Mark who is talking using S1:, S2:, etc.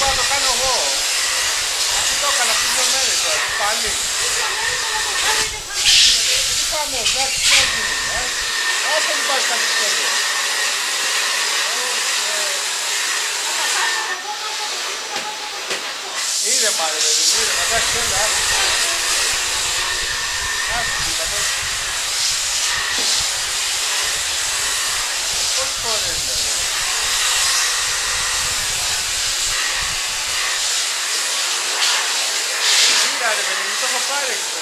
S1: πάω να το κάνω εγώ. Αυτό το έκανα πριν δύο μέρες τώρα, πάλι. Τι πάμε, εντάξει, τι έγινε, ε. Όσο δεν υπάρχει κάτι τέτοιο. Είδε μάρε παιδί μου, είδε, εντάξει, δεν είναι fighting.